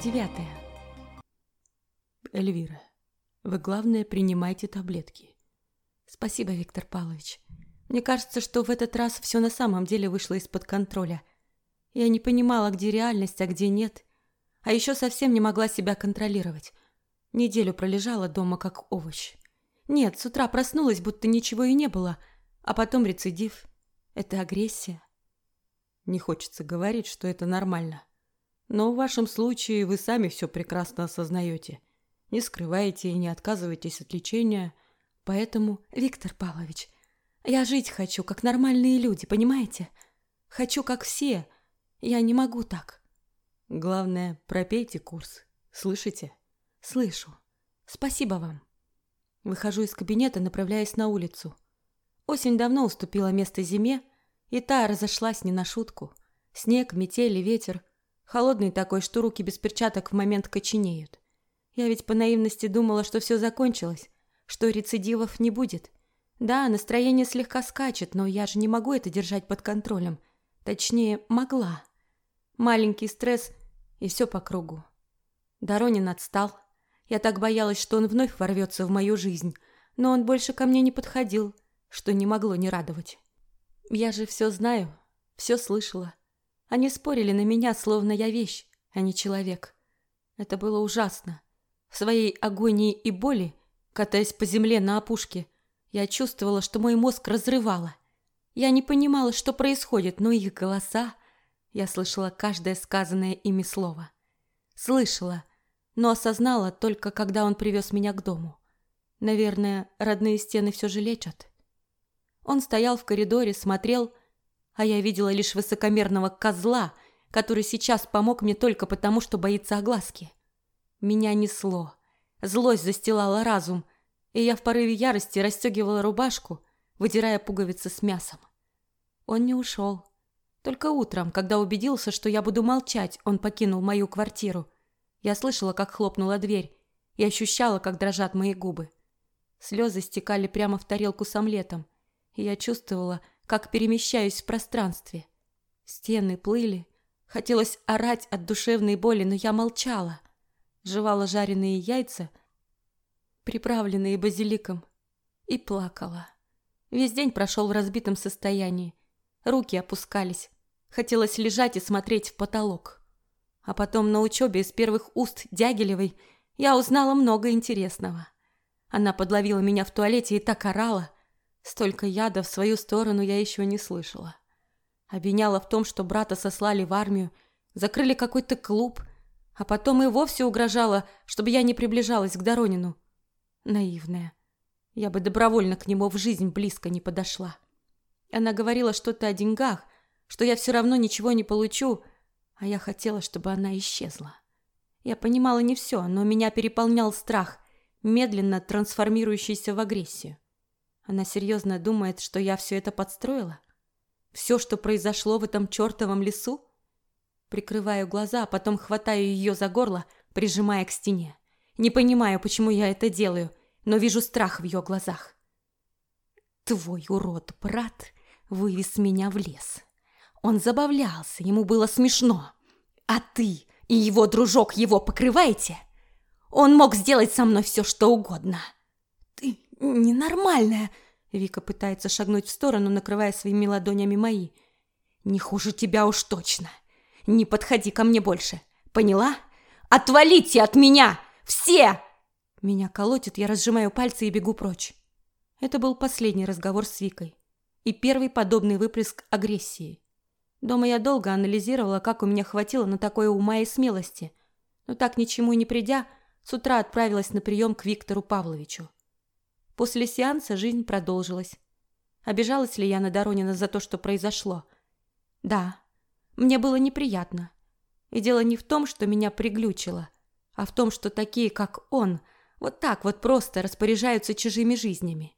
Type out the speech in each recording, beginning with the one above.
девятая. Эльвира, вы, главное, принимайте таблетки. Спасибо, Виктор Павлович. Мне кажется, что в этот раз все на самом деле вышло из-под контроля. Я не понимала, где реальность, а где нет. А еще совсем не могла себя контролировать. Неделю пролежала дома как овощ. Нет, с утра проснулась, будто ничего и не было, а потом рецидив. Это агрессия. Не хочется говорить, что это нормально. Но в вашем случае вы сами все прекрасно осознаете. Не скрываете и не отказываетесь от лечения. Поэтому, Виктор Павлович, я жить хочу, как нормальные люди, понимаете? Хочу, как все. Я не могу так. Главное, пропейте курс. Слышите? Слышу. Спасибо вам. Выхожу из кабинета, направляясь на улицу. Осень давно уступила место зиме, и та разошлась не на шутку. Снег, метель и ветер. Холодный такой, что руки без перчаток в момент коченеют. Я ведь по наивности думала, что все закончилось, что рецидивов не будет. Да, настроение слегка скачет, но я же не могу это держать под контролем. Точнее, могла. Маленький стресс, и все по кругу. Доронин отстал. Я так боялась, что он вновь ворвется в мою жизнь, но он больше ко мне не подходил, что не могло не радовать. Я же все знаю, все слышала. Они спорили на меня, словно я вещь, а не человек. Это было ужасно. В своей агонии и боли, катаясь по земле на опушке, я чувствовала, что мой мозг разрывало. Я не понимала, что происходит, но их голоса... Я слышала каждое сказанное ими слово. Слышала, но осознала только, когда он привез меня к дому. Наверное, родные стены все же лечат. Он стоял в коридоре, смотрел, а я видела лишь высокомерного козла, который сейчас помог мне только потому, что боится огласки. Меня несло. Злость застилала разум, и я в порыве ярости расстегивала рубашку, выдирая пуговицы с мясом. Он не ушел. Только утром, когда убедился, что я буду молчать, он покинул мою квартиру. Я слышала, как хлопнула дверь, и ощущала, как дрожат мои губы. Слезы стекали прямо в тарелку с омлетом, и я чувствовала, как перемещаюсь в пространстве. Стены плыли. Хотелось орать от душевной боли, но я молчала. Жевала жареные яйца, приправленные базиликом, и плакала. Весь день прошел в разбитом состоянии. Руки опускались. Хотелось лежать и смотреть в потолок. А потом на учебе из первых уст Дягилевой я узнала много интересного. Она подловила меня в туалете и так орала – Столько яда в свою сторону я еще не слышала. Обвиняла в том, что брата сослали в армию, закрыли какой-то клуб, а потом и вовсе угрожала, чтобы я не приближалась к Доронину. Наивная. Я бы добровольно к нему в жизнь близко не подошла. Она говорила что-то о деньгах, что я все равно ничего не получу, а я хотела, чтобы она исчезла. Я понимала не все, но меня переполнял страх, медленно трансформирующийся в агрессию. Она серьезно думает, что я все это подстроила? Все, что произошло в этом чертовом лесу? Прикрываю глаза, а потом хватаю ее за горло, прижимая к стене. Не понимаю, почему я это делаю, но вижу страх в ее глазах. Твой урод, брат, вывез меня в лес. Он забавлялся, ему было смешно. А ты и его дружок его покрываете? Он мог сделать со мной все, что угодно. Ненормальная!» Вика пытается шагнуть в сторону, накрывая своими ладонями мои. «Не хуже тебя уж точно. Не подходи ко мне больше. Поняла? Отвалите от меня! Все!» Меня колотит, я разжимаю пальцы и бегу прочь. Это был последний разговор с Викой. И первый подобный выплеск агрессии. Дома я долго анализировала, как у меня хватило на такое ума и смелости. Но так ничему и не придя, с утра отправилась на прием к Виктору Павловичу. После сеанса жизнь продолжилась. Обижалась ли я на Доронина за то, что произошло? Да, мне было неприятно. И дело не в том, что меня приглючило, а в том, что такие, как он, вот так вот просто распоряжаются чужими жизнями.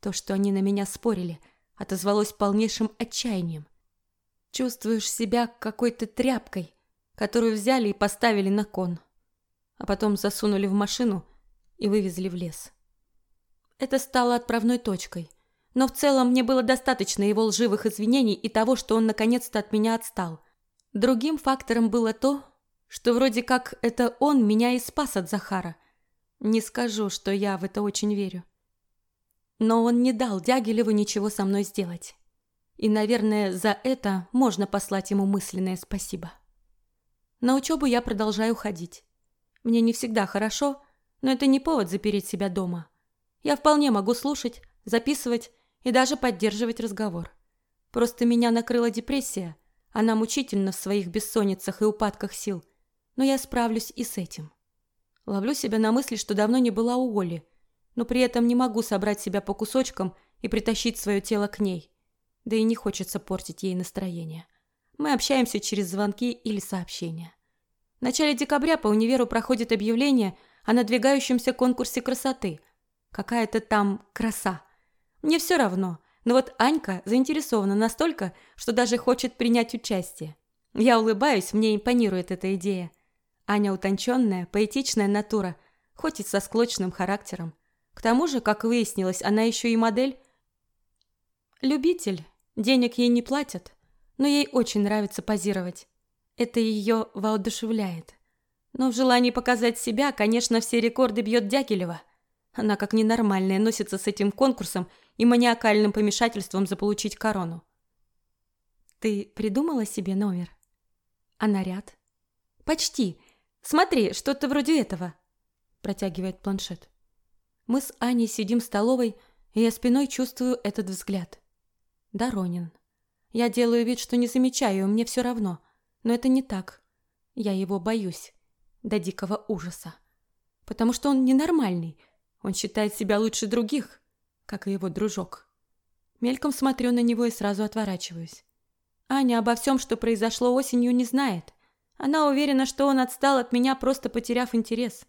То, что они на меня спорили, отозвалось полнейшим отчаянием. Чувствуешь себя какой-то тряпкой, которую взяли и поставили на кон, а потом засунули в машину и вывезли в лес. Это стало отправной точкой. Но в целом мне было достаточно его лживых извинений и того, что он наконец-то от меня отстал. Другим фактором было то, что вроде как это он меня и спас от Захара. Не скажу, что я в это очень верю. Но он не дал Дягилеву ничего со мной сделать. И, наверное, за это можно послать ему мысленное спасибо. На учебу я продолжаю ходить. Мне не всегда хорошо, но это не повод запереть себя дома. Я вполне могу слушать, записывать и даже поддерживать разговор. Просто меня накрыла депрессия, она мучительна в своих бессонницах и упадках сил, но я справлюсь и с этим. Ловлю себя на мысли, что давно не была у Оли, но при этом не могу собрать себя по кусочкам и притащить свое тело к ней. Да и не хочется портить ей настроение. Мы общаемся через звонки или сообщения. В начале декабря по универу проходит объявление о надвигающемся конкурсе красоты. Какая-то там краса. Мне все равно, но вот Анька заинтересована настолько, что даже хочет принять участие. Я улыбаюсь, мне импонирует эта идея. Аня утонченная, поэтичная натура, хоть и со склочным характером. К тому же, как выяснилось, она еще и модель. Любитель. Денег ей не платят, но ей очень нравится позировать. Это ее воодушевляет. Но в желании показать себя, конечно, все рекорды бьет Дягилева. Она как ненормальная носится с этим конкурсом и маниакальным помешательством заполучить корону. Ты придумала себе номер? А наряд? Почти. Смотри, что-то вроде этого. Протягивает планшет. Мы с Аней сидим в столовой, и я спиной чувствую этот взгляд. Доронин. Я делаю вид, что не замечаю, мне все равно. Но это не так. Я его боюсь. До дикого ужаса. Потому что он ненормальный. Он считает себя лучше других, как и его дружок. Мельком смотрю на него и сразу отворачиваюсь. Аня обо всем, что произошло осенью, не знает. Она уверена, что он отстал от меня, просто потеряв интерес.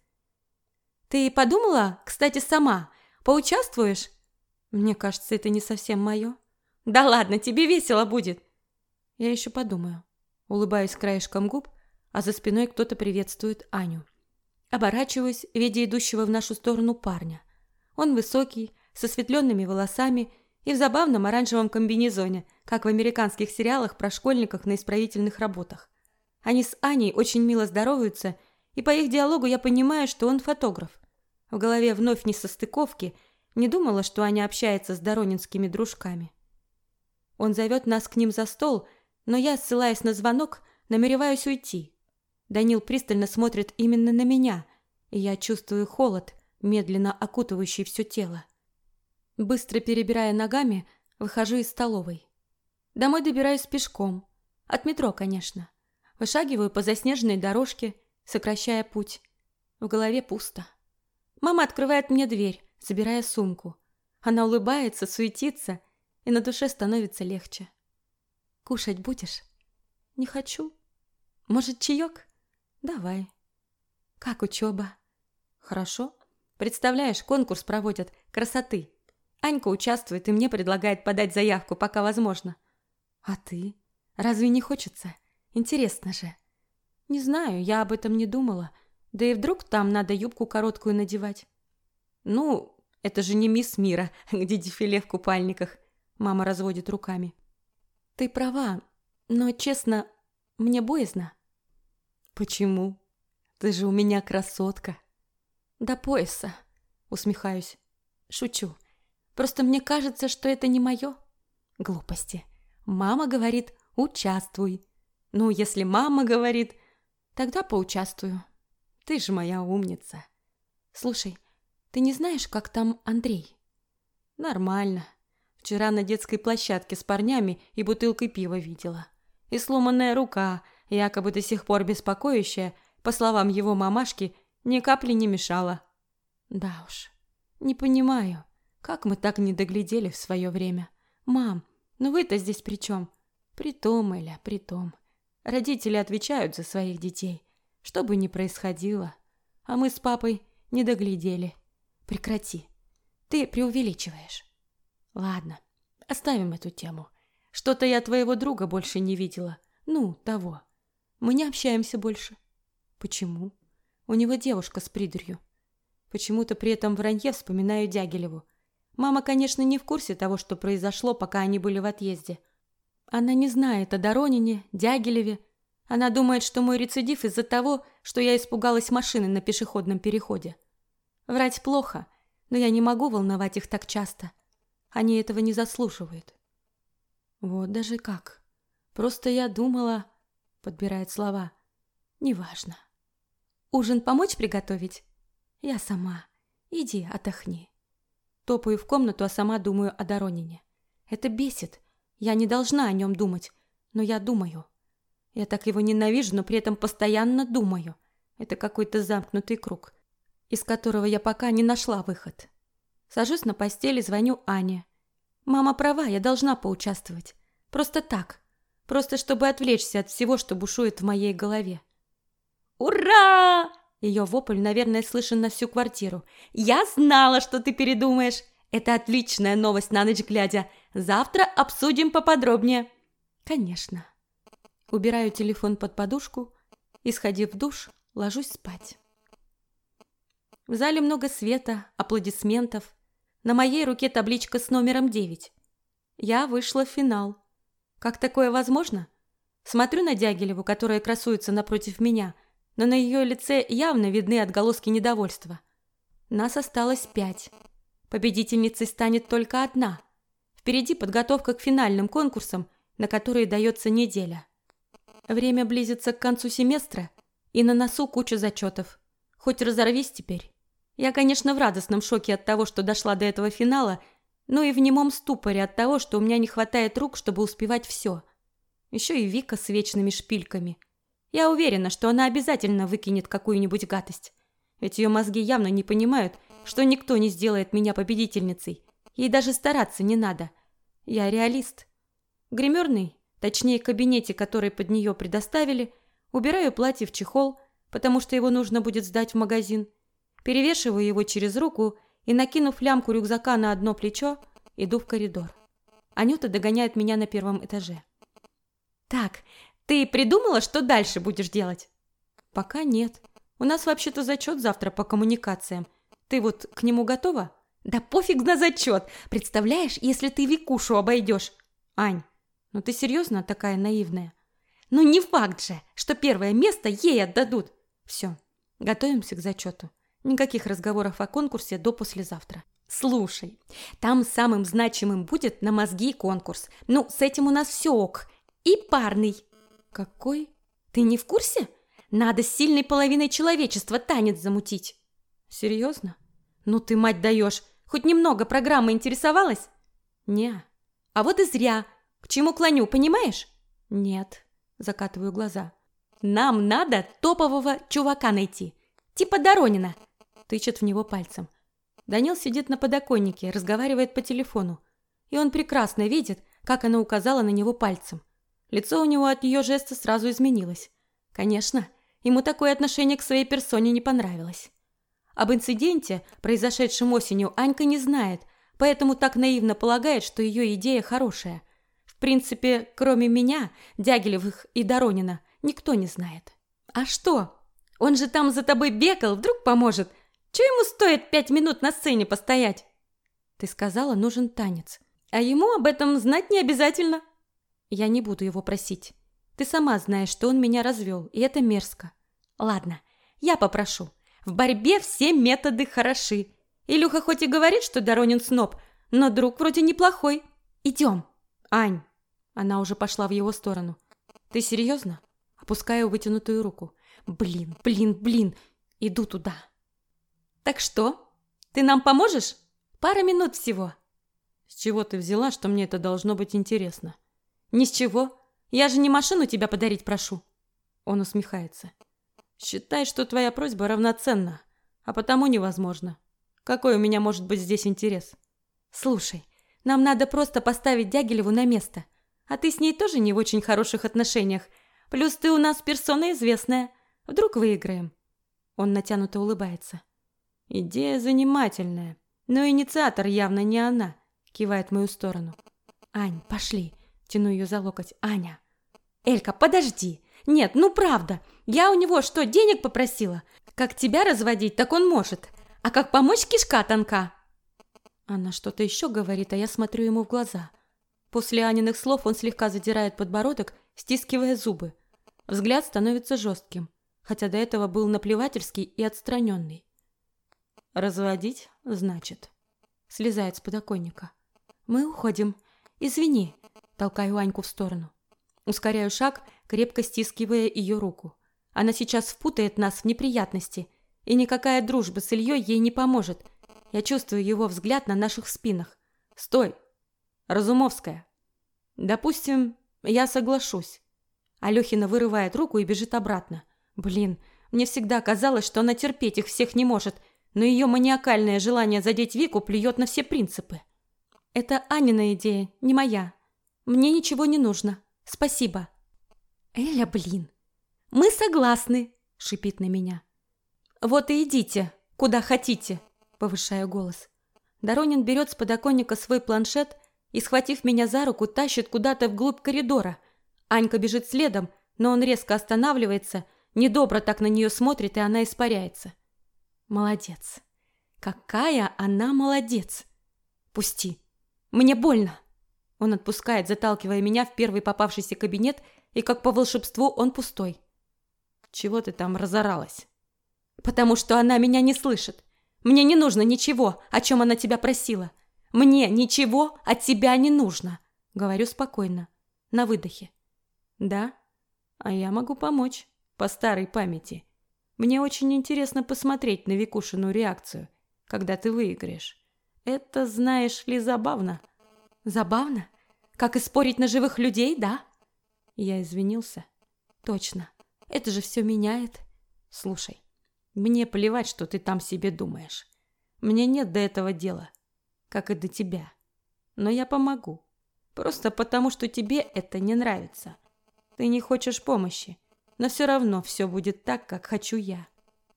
Ты подумала, кстати, сама? Поучаствуешь? Мне кажется, это не совсем мое. Да ладно, тебе весело будет. Я еще подумаю. Улыбаюсь краешком губ, а за спиной кто-то приветствует Аню. Оборачиваюсь, видя идущего в нашу сторону парня. Он высокий, со светленными волосами и в забавном оранжевом комбинезоне, как в американских сериалах про школьников на исправительных работах. Они с Аней очень мило здороваются и по их диалогу я понимаю, что он фотограф. В голове вновь не состыковки, не думала, что Аня общается с доронинскими дружками. Он зовет нас к ним за стол, но я, ссылаясь на звонок, намереваюсь уйти. Данил пристально смотрит именно на меня, и я чувствую холод, медленно окутывающий все тело. Быстро перебирая ногами, выхожу из столовой. Домой добираюсь пешком. От метро, конечно. Вышагиваю по заснеженной дорожке сокращая путь. В голове пусто. Мама открывает мне дверь, забирая сумку. Она улыбается, суетится, и на душе становится легче. «Кушать будешь?» «Не хочу». «Может, чаек?» «Давай». «Как учеба?» «Хорошо. Представляешь, конкурс проводят красоты. Анька участвует и мне предлагает подать заявку, пока возможно». «А ты? Разве не хочется? Интересно же». Не знаю, я об этом не думала. Да и вдруг там надо юбку короткую надевать. Ну, это же не мисс Мира, где дефиле в купальниках. Мама разводит руками. Ты права, но, честно, мне боязно. Почему? Ты же у меня красотка. До пояса, усмехаюсь. Шучу. Просто мне кажется, что это не мое. Глупости. Мама говорит, участвуй. Ну, если мама говорит, Тогда поучаствую. Ты же моя умница. Слушай, ты не знаешь, как там Андрей? Нормально. Вчера на детской площадке с парнями и бутылкой пива видела. И сломанная рука, якобы до сих пор беспокоящая, по словам его мамашки, ни капли не мешала. Да уж, не понимаю, как мы так не доглядели в свое время. Мам, ну вы-то здесь при чем? Притом, Эля, притом. Родители отвечают за своих детей, что бы ни происходило. А мы с папой не доглядели. Прекрати. Ты преувеличиваешь. Ладно, оставим эту тему. Что-то я твоего друга больше не видела. Ну, того. Мы не общаемся больше. Почему? У него девушка с придурью. Почему-то при этом вранье вспоминаю Дягилеву. Мама, конечно, не в курсе того, что произошло, пока они были в отъезде. Она не знает о Доронине, Дягилеве, Она думает, что мой рецидив из-за того, что я испугалась машины на пешеходном переходе. Врать плохо, но я не могу волновать их так часто. Они этого не заслуживают. Вот даже как. Просто я думала... Подбирает слова. Неважно. Ужин помочь приготовить? Я сама. Иди, отдохни. Топаю в комнату, а сама думаю о Доронине. Это бесит. Я не должна о нем думать, но я думаю. Я так его ненавижу, но при этом постоянно думаю. Это какой-то замкнутый круг, из которого я пока не нашла выход. Сажусь на постели, звоню Ане. Мама права, я должна поучаствовать. Просто так. Просто чтобы отвлечься от всего, что бушует в моей голове. «Ура!» Ее вопль, наверное, слышен на всю квартиру. «Я знала, что ты передумаешь! Это отличная новость на ночь глядя. Завтра обсудим поподробнее». «Конечно». Убираю телефон под подушку и, сходив в душ, ложусь спать. В зале много света, аплодисментов. На моей руке табличка с номером 9. Я вышла в финал. Как такое возможно? Смотрю на Дягилеву, которая красуется напротив меня, но на ее лице явно видны отголоски недовольства. Нас осталось пять. Победительницей станет только одна. Впереди подготовка к финальным конкурсам, на которые дается неделя. Время близится к концу семестра, и на носу куча зачетов. Хоть разорвись теперь. Я, конечно, в радостном шоке от того, что дошла до этого финала, но и в немом ступоре от того, что у меня не хватает рук, чтобы успевать все. Еще и Вика с вечными шпильками. Я уверена, что она обязательно выкинет какую-нибудь гадость. Ведь ее мозги явно не понимают, что никто не сделает меня победительницей. Ей даже стараться не надо. Я реалист. Гримерный точнее кабинете, который под нее предоставили, убираю платье в чехол, потому что его нужно будет сдать в магазин, перевешиваю его через руку и, накинув лямку рюкзака на одно плечо, иду в коридор. Анюта догоняет меня на первом этаже. «Так, ты придумала, что дальше будешь делать?» «Пока нет. У нас вообще-то зачет завтра по коммуникациям. Ты вот к нему готова?» «Да пофиг на зачет! Представляешь, если ты Викушу обойдешь!» «Ань, ну ты серьезно такая наивная? Ну не факт же, что первое место ей отдадут. Все, готовимся к зачету. Никаких разговоров о конкурсе до послезавтра. Слушай, там самым значимым будет на мозги конкурс. Ну, с этим у нас все ок. И парный. Какой? Ты не в курсе? Надо с сильной половиной человечества танец замутить. Серьезно? Ну ты, мать даешь, хоть немного программы интересовалась? Не. А вот и зря. К чему клоню, понимаешь? Нет, закатываю глаза. Нам надо топового чувака найти. Типа Доронина. Тычет в него пальцем. Данил сидит на подоконнике, разговаривает по телефону. И он прекрасно видит, как она указала на него пальцем. Лицо у него от ее жеста сразу изменилось. Конечно, ему такое отношение к своей персоне не понравилось. Об инциденте, произошедшем осенью, Анька не знает, поэтому так наивно полагает, что ее идея хорошая. В принципе, кроме меня, Дягилевых и Доронина, никто не знает. А что? Он же там за тобой бегал, вдруг поможет. Че ему стоит пять минут на сцене постоять? Ты сказала, нужен танец. А ему об этом знать не обязательно. Я не буду его просить. Ты сама знаешь, что он меня развел, и это мерзко. Ладно, я попрошу. В борьбе все методы хороши. Илюха хоть и говорит, что Доронин сноб, но друг вроде неплохой. Идем. Ань, она уже пошла в его сторону. Ты серьезно? Опускаю вытянутую руку. Блин, блин, блин. Иду туда. Так что? Ты нам поможешь? Пара минут всего. С чего ты взяла, что мне это должно быть интересно? Ни с чего. Я же не машину тебя подарить прошу. Он усмехается. Считай, что твоя просьба равноценна, а потому невозможно. Какой у меня может быть здесь интерес? Слушай, нам надо просто поставить Дягилеву на место. А ты с ней тоже не в очень хороших отношениях. Плюс ты у нас персона известная. Вдруг выиграем?» Он натянуто улыбается. «Идея занимательная, но инициатор явно не она», кивает в мою сторону. «Ань, пошли!» Тяну ее за локоть. «Аня!» «Элька, подожди! Нет, ну правда! Я у него что, денег попросила? Как тебя разводить, так он может. А как помочь, кишка тонка!» Она что-то еще говорит, а я смотрю ему в глаза. После Аниных слов он слегка задирает подбородок, стискивая зубы. Взгляд становится жестким, хотя до этого был наплевательский и отстраненный. «Разводить, значит?» Слезает с подоконника. «Мы уходим. Извини», толкаю Аньку в сторону. Ускоряю шаг, крепко стискивая ее руку. Она сейчас впутает нас в неприятности, и никакая дружба с Ильей ей не поможет. Я чувствую его взгляд на наших спинах. «Стой! Разумовская!» «Допустим, я соглашусь». Алехина вырывает руку и бежит обратно. «Блин, мне всегда казалось, что она терпеть их всех не может, но ее маниакальное желание задеть Вику плюет на все принципы. Это Анина идея, не моя. Мне ничего не нужно. Спасибо. Эля, блин. Мы согласны, шипит на меня. Вот и идите, куда хотите, повышая голос. Доронин берет с подоконника свой планшет и, схватив меня за руку, тащит куда-то вглубь коридора. Анька бежит следом, но он резко останавливается, недобро так на нее смотрит, и она испаряется. Молодец. Какая она молодец. Пусти. Мне больно. Он отпускает, заталкивая меня в первый попавшийся кабинет, и как по волшебству он пустой. Чего ты там разоралась? Потому что она меня не слышит. Мне не нужно ничего, о чем она тебя просила. Мне ничего от тебя не нужно. Говорю спокойно, на выдохе. Да? А я могу помочь по старой памяти. Мне очень интересно посмотреть на Викушину реакцию, когда ты выиграешь. Это, знаешь ли, забавно. Забавно? Как и спорить на живых людей, да? Я извинился. Точно. Это же все меняет. Слушай, мне плевать, что ты там себе думаешь. Мне нет до этого дела, как и до тебя. Но я помогу. Просто потому, что тебе это не нравится. Ты не хочешь помощи но все равно все будет так, как хочу я.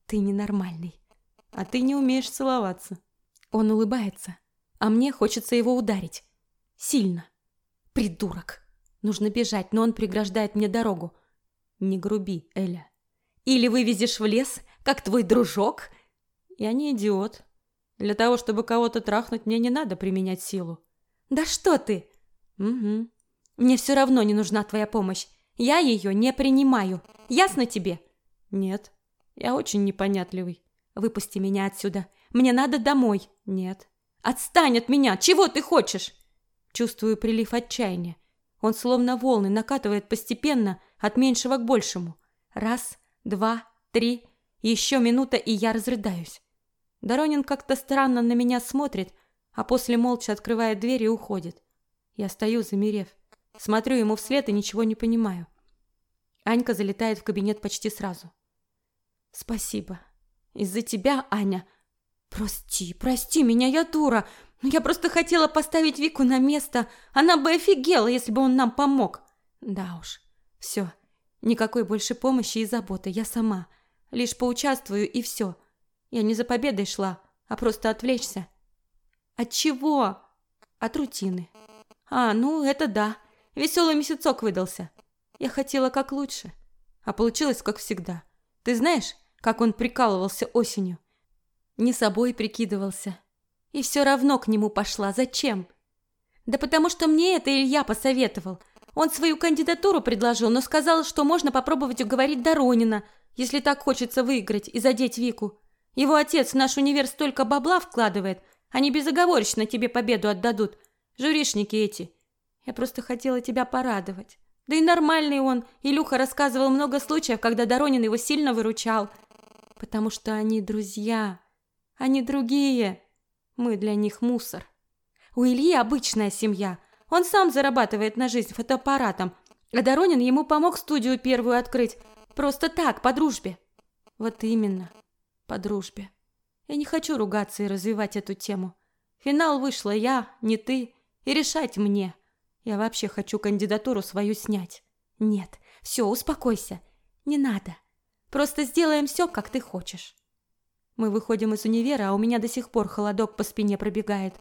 Ты ненормальный. А ты не умеешь целоваться. Он улыбается, а мне хочется его ударить. Сильно. Придурок. Нужно бежать, но он преграждает мне дорогу. Не груби, Эля. Или вывезешь в лес, как твой дружок? Я не идиот. Для того, чтобы кого-то трахнуть, мне не надо применять силу. Да что ты? Угу. Мне все равно не нужна твоя помощь. Я ее не принимаю. Ясно тебе? Нет. Я очень непонятливый. Выпусти меня отсюда. Мне надо домой. Нет. Отстань от меня. Чего ты хочешь? Чувствую прилив отчаяния. Он словно волны накатывает постепенно от меньшего к большему. Раз, два, три. Еще минута, и я разрыдаюсь. Доронин как-то странно на меня смотрит, а после молча открывает дверь и уходит. Я стою, замерев. Смотрю ему вслед и ничего не понимаю. Анька залетает в кабинет почти сразу. Спасибо. Из-за тебя, Аня. Прости, прости меня, я дура. Но я просто хотела поставить Вику на место. Она бы офигела, если бы он нам помог. Да уж. Все. Никакой больше помощи и заботы. Я сама. Лишь поучаствую и все. Я не за победой шла, а просто отвлечься. От чего? От рутины. А, ну это да. Веселый месяцок выдался. Я хотела как лучше, а получилось как всегда. Ты знаешь, как он прикалывался осенью? Не собой прикидывался. И все равно к нему пошла. Зачем? Да потому что мне это Илья посоветовал. Он свою кандидатуру предложил, но сказал, что можно попробовать уговорить Доронина, если так хочется выиграть и задеть Вику. Его отец в наш универ столько бабла вкладывает, они безоговорочно тебе победу отдадут. Журишники эти. Я просто хотела тебя порадовать. Да и нормальный он. Илюха рассказывал много случаев, когда Доронин его сильно выручал. Потому что они друзья. Они другие. Мы для них мусор. У Ильи обычная семья. Он сам зарабатывает на жизнь фотоаппаратом. А Доронин ему помог студию первую открыть. Просто так, по дружбе. Вот именно, по дружбе. Я не хочу ругаться и развивать эту тему. Финал вышла я, не ты, и решать мне. Я вообще хочу кандидатуру свою снять. Нет, все, успокойся. Не надо. Просто сделаем все, как ты хочешь. Мы выходим из универа, а у меня до сих пор холодок по спине пробегает.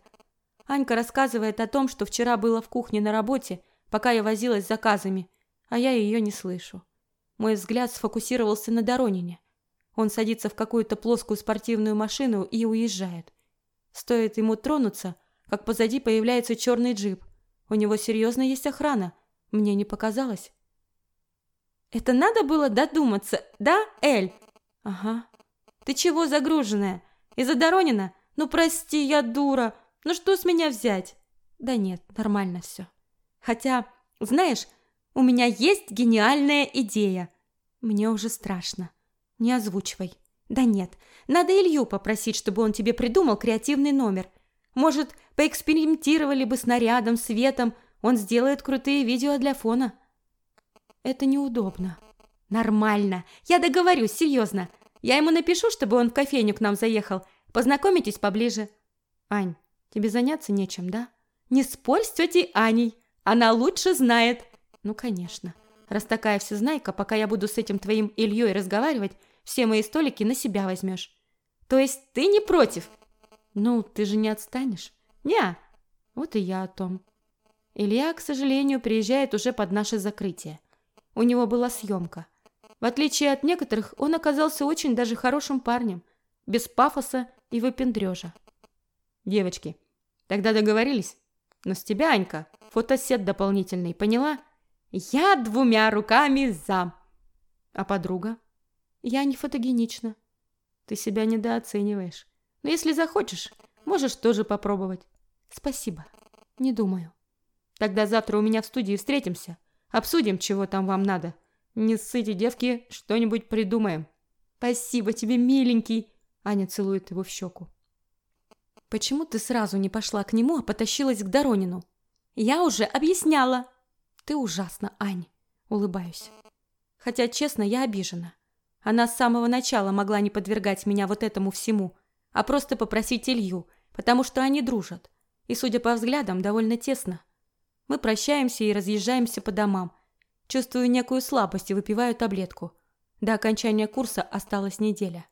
Анька рассказывает о том, что вчера было в кухне на работе, пока я возилась с заказами, а я ее не слышу. Мой взгляд сфокусировался на Доронине. Он садится в какую-то плоскую спортивную машину и уезжает. Стоит ему тронуться, как позади появляется черный джип. У него серьезно есть охрана. Мне не показалось. Это надо было додуматься, да, Эль? Ага. Ты чего загруженная? Из-за Доронина? Ну прости, я дура. Ну что с меня взять? Да нет, нормально все. Хотя, знаешь, у меня есть гениальная идея. Мне уже страшно. Не озвучивай. Да нет, надо Илью попросить, чтобы он тебе придумал креативный номер. Может, поэкспериментировали бы с нарядом, светом, он сделает крутые видео для фона. Это неудобно. Нормально. Я договорюсь, серьезно. Я ему напишу, чтобы он в кофейню к нам заехал. Познакомитесь поближе. Ань, тебе заняться нечем, да? Не спорь с тетей Аней. Она лучше знает. Ну, конечно. Раз такая всезнайка, пока я буду с этим твоим Ильей разговаривать, все мои столики на себя возьмешь. То есть ты не против? Ну, ты же не отстанешь. Не, вот и я о том. Илья, к сожалению, приезжает уже под наше закрытие. У него была съемка. В отличие от некоторых, он оказался очень даже хорошим парнем, без пафоса и выпендрежа. Девочки, тогда договорились? Но с тебя, Анька, фотосет дополнительный, поняла? Я двумя руками за. А подруга? Я не фотогенична. Ты себя недооцениваешь. Но если захочешь, можешь тоже попробовать. Спасибо. Не думаю. Тогда завтра у меня в студии встретимся. Обсудим, чего там вам надо. Не ссыте, девки, что-нибудь придумаем. Спасибо тебе, миленький. Аня целует его в щеку. Почему ты сразу не пошла к нему, а потащилась к Доронину? Я уже объясняла. Ты ужасна, Ань. Улыбаюсь. Хотя, честно, я обижена. Она с самого начала могла не подвергать меня вот этому всему, а просто попросить Илью, потому что они дружат. И, судя по взглядам, довольно тесно. Мы прощаемся и разъезжаемся по домам. Чувствую некую слабость и выпиваю таблетку. До окончания курса осталась неделя.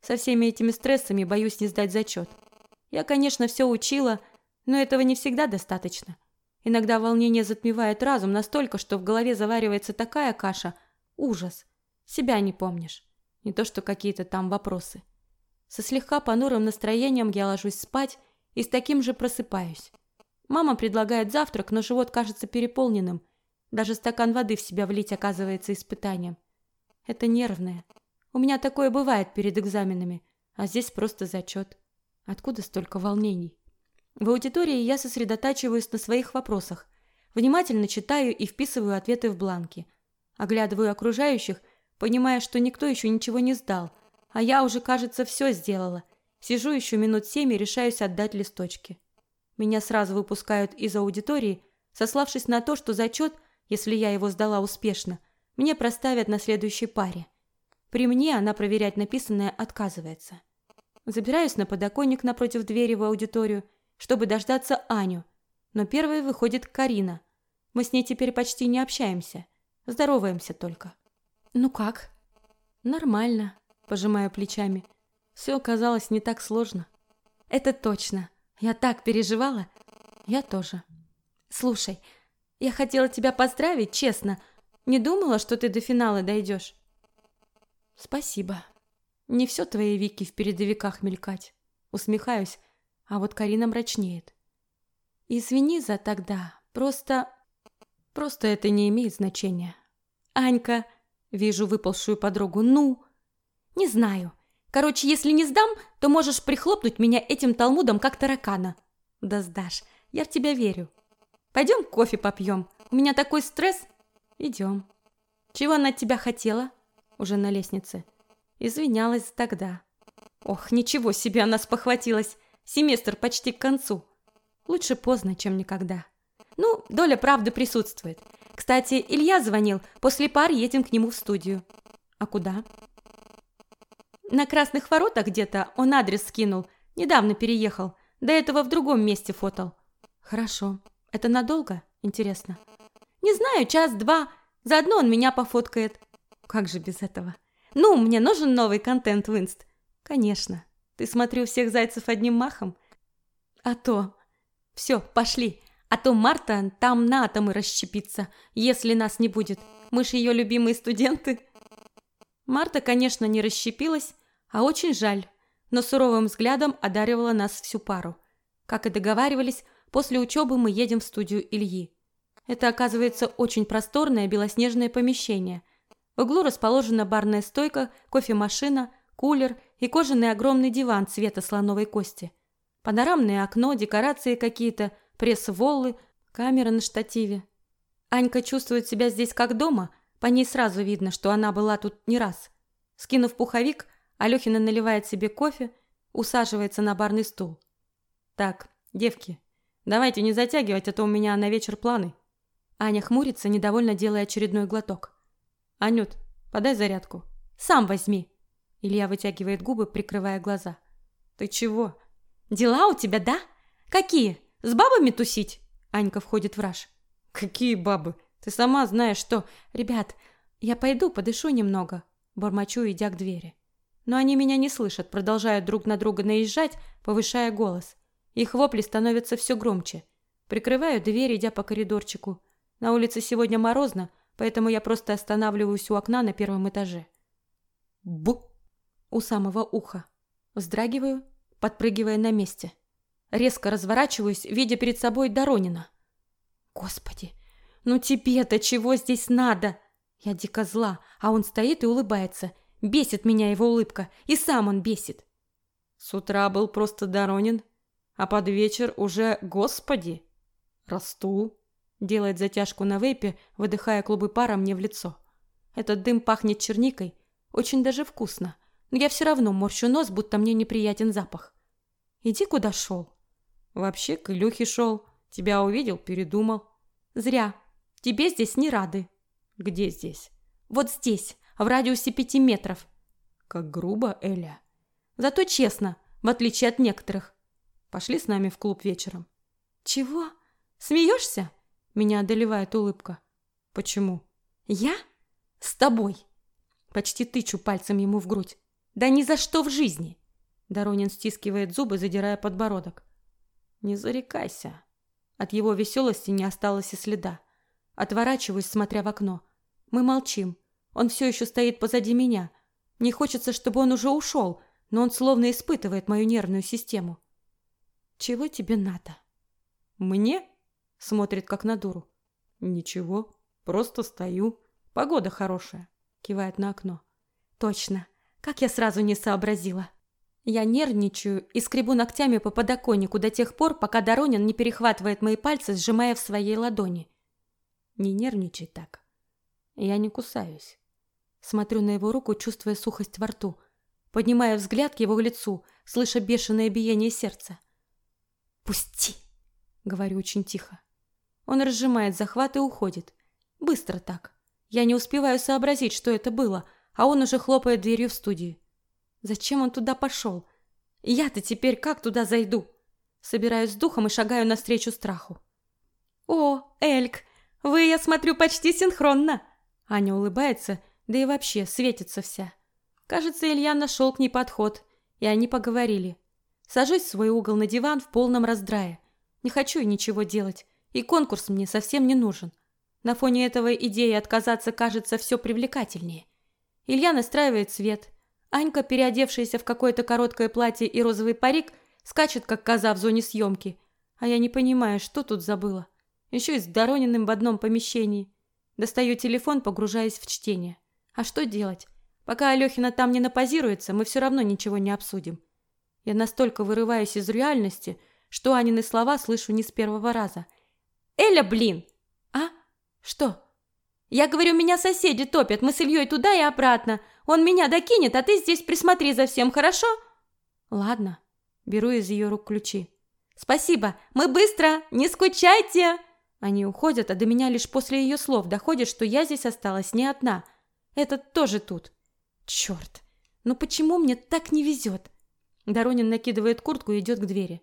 Со всеми этими стрессами боюсь не сдать зачет. Я, конечно, все учила, но этого не всегда достаточно. Иногда волнение затмевает разум настолько, что в голове заваривается такая каша. Ужас. Себя не помнишь. Не то, что какие-то там вопросы. Со слегка понурым настроением я ложусь спать и с таким же просыпаюсь. Мама предлагает завтрак, но живот кажется переполненным. Даже стакан воды в себя влить оказывается испытанием. Это нервное. У меня такое бывает перед экзаменами, а здесь просто зачет. Откуда столько волнений? В аудитории я сосредотачиваюсь на своих вопросах, внимательно читаю и вписываю ответы в бланки. Оглядываю окружающих, понимая, что никто еще ничего не сдал, а я уже, кажется, все сделала. Сижу еще минут семь и решаюсь отдать листочки. Меня сразу выпускают из аудитории, сославшись на то, что зачет, если я его сдала успешно, мне проставят на следующей паре. При мне она проверять написанное отказывается. Забираюсь на подоконник напротив двери в аудиторию, чтобы дождаться Аню. Но первой выходит Карина. Мы с ней теперь почти не общаемся. Здороваемся только. «Ну как?» «Нормально», – пожимаю плечами. Все оказалось не так сложно. «Это точно. Я так переживала. Я тоже. Слушай, я хотела тебя поздравить, честно. Не думала, что ты до финала дойдешь. Спасибо. Не все твои Вики в передовиках мелькать. Усмехаюсь, а вот Карина мрачнеет. Извини за тогда. Просто... Просто это не имеет значения. Анька, вижу выползшую подругу, ну... Не знаю. Короче, если не сдам, то можешь прихлопнуть меня этим талмудом, как таракана. Да сдашь, я в тебя верю. Пойдем кофе попьем. У меня такой стресс. Идем. Чего она от тебя хотела? Уже на лестнице. Извинялась тогда. Ох, ничего себе она спохватилась. Семестр почти к концу. Лучше поздно, чем никогда. Ну, доля правды присутствует. Кстати, Илья звонил. После пар едем к нему в студию. А куда? На Красных Воротах где-то он адрес скинул. Недавно переехал. До этого в другом месте фотал. Хорошо. Это надолго? Интересно. Не знаю, час-два. Заодно он меня пофоткает. Как же без этого? Ну, мне нужен новый контент в инст. Конечно. Ты, смотрю, всех зайцев одним махом? А то. Все, пошли. А то Марта там на атомы расщепится, если нас не будет. Мы ж ее любимые студенты. Марта, конечно, не расщепилась, а очень жаль, но суровым взглядом одаривала нас всю пару. Как и договаривались, после учебы мы едем в студию Ильи. Это, оказывается, очень просторное белоснежное помещение. В углу расположена барная стойка, кофемашина, кулер и кожаный огромный диван цвета слоновой кости. Панорамное окно, декорации какие-то, пресс-воллы, камера на штативе. Анька чувствует себя здесь как дома, по ней сразу видно, что она была тут не раз. Скинув пуховик, Алёхина наливает себе кофе, усаживается на барный стул. «Так, девки, давайте не затягивать, а то у меня на вечер планы». Аня хмурится, недовольно делая очередной глоток. «Анют, подай зарядку». «Сам возьми». Илья вытягивает губы, прикрывая глаза. «Ты чего?» «Дела у тебя, да? Какие? С бабами тусить?» Анька входит в раж. «Какие бабы? Ты сама знаешь, что...» «Ребят, я пойду подышу немного», бормочу, идя к двери. Но они меня не слышат, продолжают друг на друга наезжать, повышая голос. Их вопли становятся все громче. Прикрываю дверь, идя по коридорчику. На улице сегодня морозно, поэтому я просто останавливаюсь у окна на первом этаже. Бу! У самого уха. Вздрагиваю, подпрыгивая на месте. Резко разворачиваюсь, видя перед собой Доронина. Господи, ну тебе-то чего здесь надо? Я дико зла, а он стоит и улыбается. Бесит меня его улыбка, и сам он бесит. С утра был просто Доронин, а под вечер уже «Господи!» Расту. Делает затяжку на вейпе, выдыхая клубы пара мне в лицо. Этот дым пахнет черникой, очень даже вкусно, но я все равно морщу нос, будто мне неприятен запах. Иди куда шел. Вообще к Илюхе шел. Тебя увидел, передумал. Зря. Тебе здесь не рады. Где здесь? Вот здесь, в радиусе пяти метров. Как грубо, Эля. Зато честно, в отличие от некоторых. Пошли с нами в клуб вечером. Чего? Смеешься? Меня одолевает улыбка. Почему? Я? С тобой. Почти тычу пальцем ему в грудь. Да ни за что в жизни. Доронин стискивает зубы, задирая подбородок. Не зарекайся. От его веселости не осталось и следа. Отворачиваюсь, смотря в окно. Мы молчим. Он все еще стоит позади меня. Мне хочется, чтобы он уже ушел, но он словно испытывает мою нервную систему. Чего тебе надо? Мне? Смотрит как на дуру. Ничего, просто стою. Погода хорошая. Кивает на окно. Точно. Как я сразу не сообразила. Я нервничаю и скребу ногтями по подоконнику до тех пор, пока Доронин не перехватывает мои пальцы, сжимая в своей ладони. Не нервничай так. Я не кусаюсь. Смотрю на его руку, чувствуя сухость во рту. Поднимая взгляд к его лицу, слыша бешеное биение сердца. «Пусти!» — говорю очень тихо. Он разжимает захват и уходит. Быстро так. Я не успеваю сообразить, что это было, а он уже хлопает дверью в студию. Зачем он туда пошел? Я-то теперь как туда зайду? Собираюсь с духом и шагаю навстречу страху. «О, Эльк, вы, я смотрю, почти синхронно!» Аня улыбается, да и вообще светится вся. Кажется, Илья нашел к ней подход, и они поговорили. Сажусь в свой угол на диван в полном раздрае. Не хочу и ничего делать, и конкурс мне совсем не нужен. На фоне этого идеи отказаться кажется все привлекательнее. Илья настраивает свет, Анька, переодевшаяся в какое-то короткое платье и розовый парик, скачет, как коза в зоне съемки. А я не понимаю, что тут забыла. Еще и с Дорониным в одном помещении. Достаю телефон, погружаясь в чтение. А что делать? Пока Алехина там не напозируется, мы все равно ничего не обсудим. Я настолько вырываюсь из реальности, что Анины слова слышу не с первого раза. «Эля, блин!» «А? Что?» «Я говорю, меня соседи топят, мы с Ильей туда и обратно. Он меня докинет, а ты здесь присмотри за всем, хорошо?» «Ладно». Беру из ее рук ключи. «Спасибо, мы быстро, не скучайте!» Они уходят, а до меня лишь после ее слов доходит, что я здесь осталась не одна. Этот тоже тут. Черт, ну почему мне так не везет? Доронин накидывает куртку и идет к двери.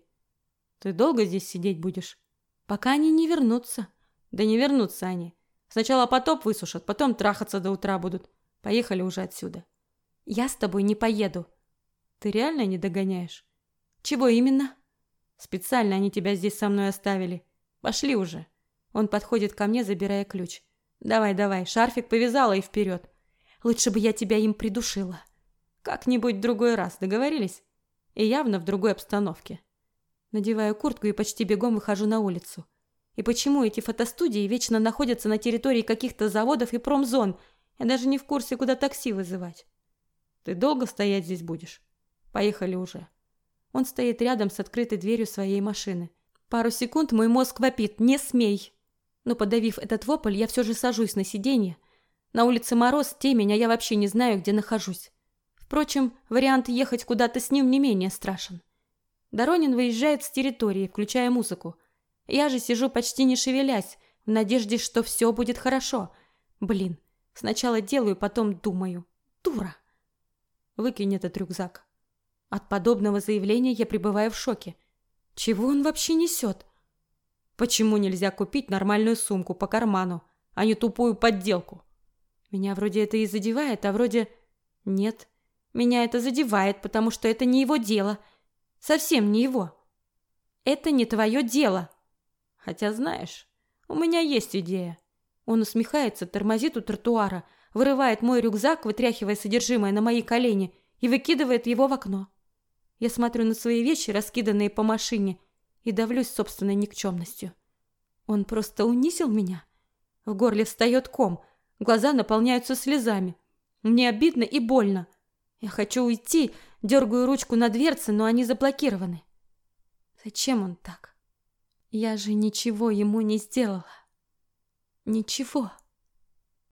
«Ты долго здесь сидеть будешь?» «Пока они не вернутся». «Да не вернутся они. Сначала потоп высушат, потом трахаться до утра будут. Поехали уже отсюда. Я с тобой не поеду. Ты реально не догоняешь? Чего именно? Специально они тебя здесь со мной оставили. Пошли уже. Он подходит ко мне, забирая ключ. Давай, давай, шарфик повязала и вперед. Лучше бы я тебя им придушила. Как-нибудь другой раз, договорились? И явно в другой обстановке. Надеваю куртку и почти бегом выхожу на улицу. И почему эти фотостудии вечно находятся на территории каких-то заводов и промзон, Я даже не в курсе, куда такси вызывать. Ты долго стоять здесь будешь? Поехали уже. Он стоит рядом с открытой дверью своей машины. Пару секунд мой мозг вопит «Не смей!». Но подавив этот вопль, я все же сажусь на сиденье. На улице мороз, темень, а я вообще не знаю, где нахожусь. Впрочем, вариант ехать куда-то с ним не менее страшен. Доронин выезжает с территории, включая музыку. Я же сижу почти не шевелясь, в надежде, что все будет хорошо. Блин, сначала делаю, потом думаю. Дура. Выкинь этот рюкзак. От подобного заявления я пребываю в шоке. Чего он вообще несет? Почему нельзя купить нормальную сумку по карману, а не тупую подделку? Меня вроде это и задевает, а вроде... Нет, меня это задевает, потому что это не его дело. Совсем не его. Это не твое дело. Хотя, знаешь, у меня есть идея. Он усмехается, тормозит у тротуара, вырывает мой рюкзак, вытряхивая содержимое на мои колени и выкидывает его в окно. Я смотрю на свои вещи, раскиданные по машине, и давлюсь собственной никчемностью. Он просто унизил меня. В горле встает ком, глаза наполняются слезами. Мне обидно и больно. Я хочу уйти, дергаю ручку на дверце, но они заблокированы. Зачем он так? Я же ничего ему не сделала. Ничего.